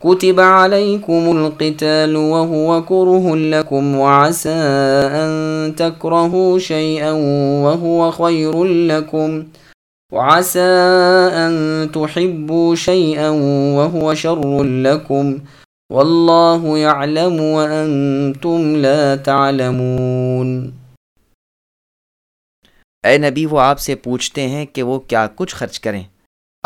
كتب عليكم القتال وهو كره لكم وعسى أن تكرهوا شيئا وهو خير لكم وعسى أن تحبوا شيئا وهو شر لكم والله يعلم وأنتم لا تعلمون اے نبی، وہ آپ سے پوچھتے ہیں کہ وہ کیا کچھ خرچ کریں۔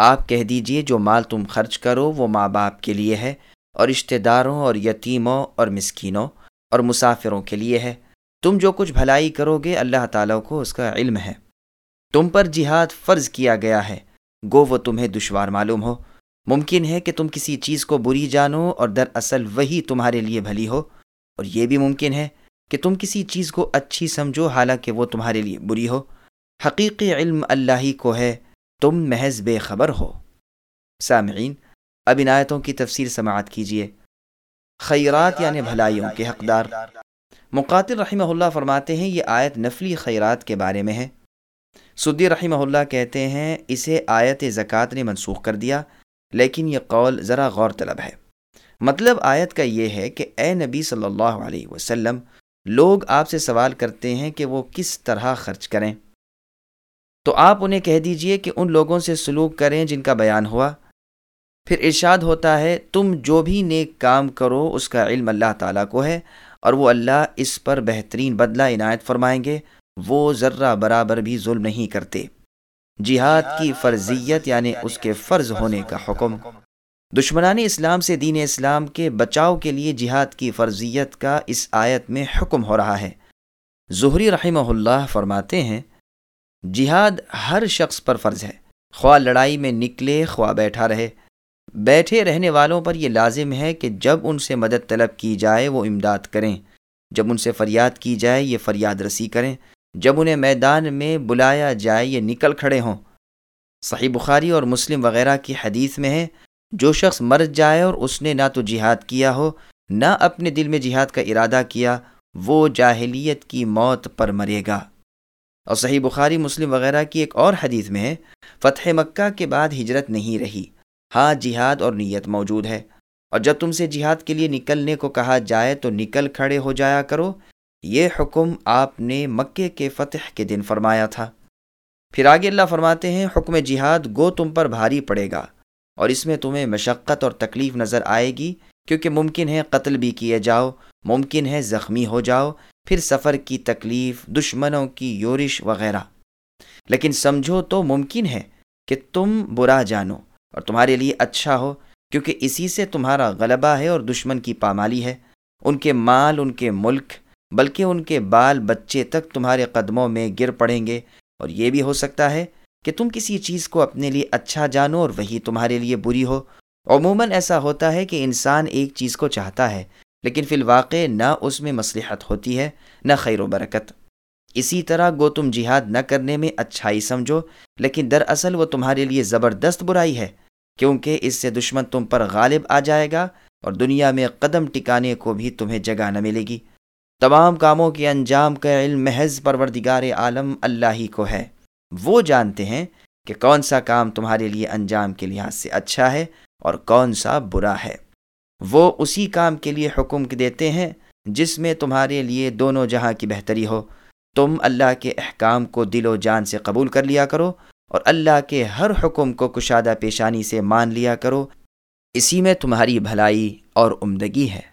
آپ کہہ دیجیے جو مال تم خرچ کرو وہ ماں باپ کے لیے ہے اور رشتہ داروں اور یتیموں اور مسکینوں اور مسافروں کے لیے ہے۔ تم جو کچھ بھلائی کرو گے اللہ تعالیٰ کو اس کا علم ہے۔ تم پر جہاد فرض کیا گیا ہے۔ گو وہ تمہیں دشوار معلوم ہو۔ ممکن ہے کہ تم کسی چیز کو بری جانو اور دراصل وہی تمہارے لیے بھلی ہو۔ اور یہ بھی ممکن ہے کہ تم کسی چیز کو اچھی سمجھو حالانکہ وہ تمہارے لیے بری ہو۔ حقیقی علم اللہ ہی کو ہے۔ تم محض بے خبر ہو۔ سامعین، اب ان آیتوں کی تفسیر سماعت کیجیے خیرات یعنی بھلائیوں کے حقدار۔ مقاتل رحمہ اللہ فرماتے ہیں، یہ آیت نفلی خیرات کے بارے میں ہے۔ سدی رحمہ اللہ کہتے ہیں، اسے آیت زکوٰۃ نے منسوخ کر دیا، لیکن یہ قول ذرا غور طلب ہے۔ مطلب آیت کا یہ ہے کہ اے نبی صلی اللہ علیہ وسلم، لوگ آپ سے سوال کرتے ہیں کہ وہ کس طرح خرچ کریں۔ تو آپ انہیں کہہ دیجیے کہ ان لوگوں سے سلوک کریں جن کا بیان ہوا۔ پھر ارشاد ہوتا ہے، تم جو بھی نیک کام کرو، اس کا علم اللہ تعالیٰ کو ہے، اور وہ اللہ اس پر بہترین بدلہ عنایت فرمائیں گے۔ وہ ذرہ برابر بھی ظلم نہیں کرتے۔ جہاد کی فرضیت یعنی اس کے فرض ہونے کا حکم۔ دشمنان اسلام سے دین اسلام کے بچاؤ کے لیے جہاد کی فرضیت کا اس آیت میں حکم ہو رہا ہے۔ ظہری رحمہ اللہ فرماتے ہیں جہاد ہر شخص پر فرض ہے۔ خواہ لڑائی میں نکلے، خواہ بیٹھا رہے۔ بیٹھے رہنے والوں پر یہ لازم ہے کہ جب ان سے مدد طلب کی جائے، وہ امداد کریں۔ جب ان سے فریاد کی جائے، یہ فریاد رسی کریں۔ جب انہیں میدان میں بلایا جائے، یہ نکل کھڑے ہوں۔ صحیح بخاری اور مسلم وغیرہ کی حدیث میں ہے، جو شخص مر جائے اور اس نے نہ تو جہاد کیا ہو، نہ اپنے دل میں جہاد کا ارادہ کیا، وہ جاہلیت کی موت پر مرے گا۔ اور صحیح بخاری، مسلم وغیرہ کی ایک اور حدیث میں ہے، فتح مکہ کے بعد ہجرت نہیں رہی۔ ہاں جہاد اور نیت موجود ہے۔ اور جب تم سے جہاد کے لیے نکلنے کو کہا جائے تو نکل کھڑے ہو جایا کرو۔ یہ حکم آپ نے مکے کے فتح کے دن فرمایا تھا۔ پھر آگے اللہ فرماتے ہیں، حکم جہاد گو تم پر بھاری پڑے گا۔ اور اس میں تمہیں مشقت اور تکلیف نظر آئے گی، کیونکہ ممکن ہے قتل بھی کیے جاؤ۔ ممکن ہے زخمی ہو جاؤ، پھر سفر کی تکلیف، دشمنوں کی یورش وغیرہ۔ لیکن سمجھو تو ممکن ہے کہ تم برا جانو اور تمہارے لیے اچھا ہو، کیونکہ اسی سے تمہارا غلبہ ہے اور دشمن کی پامالی ہے۔ ان کے مال، ان کے ملک، بلکہ ان کے بال بچے تک تمہارے قدموں میں گر پڑیں گے۔ اور یہ بھی ہو سکتا ہے کہ تم کسی چیز کو اپنے لیے اچھا جانو اور وہی تمہارے لیے بری ہو۔ عموماً ایسا ہوتا ہے کہ انسان ایک چیز کو چاہتا ہے لیکن فی الواقع نہ اس میں مصلحت ہوتی ہے، نہ خیر و برکت۔ اسی طرح گو تم جہاد نہ کرنے میں اچھائی سمجھو، لیکن دراصل وہ تمہارے لیے زبردست برائی ہے، کیونکہ اس سے دشمن تم پر غالب آ جائے گا اور دنیا میں قدم ٹکانے کو بھی تمہیں جگہ نہ ملے گی۔ تمام کاموں کے انجام کا علم محض پروردگار عالم اللہ ہی کو ہے۔ وہ جانتے ہیں کہ کون سا کام تمہارے لیے انجام کے لحاظ سے اچھا ہے اور کون سا برا ہے۔ وہ اسی کام کے لیے حکم دیتے ہیں جس میں تمہارے لیے دونوں جہاں کی بہتری ہو۔ تم اللہ کے احکام کو دل و جان سے قبول کر لیا کرو اور اللہ کے ہر حکم کو کشادہ پیشانی سے مان لیا کرو۔ اسی میں تمہاری بھلائی اور عمدگی ہے۔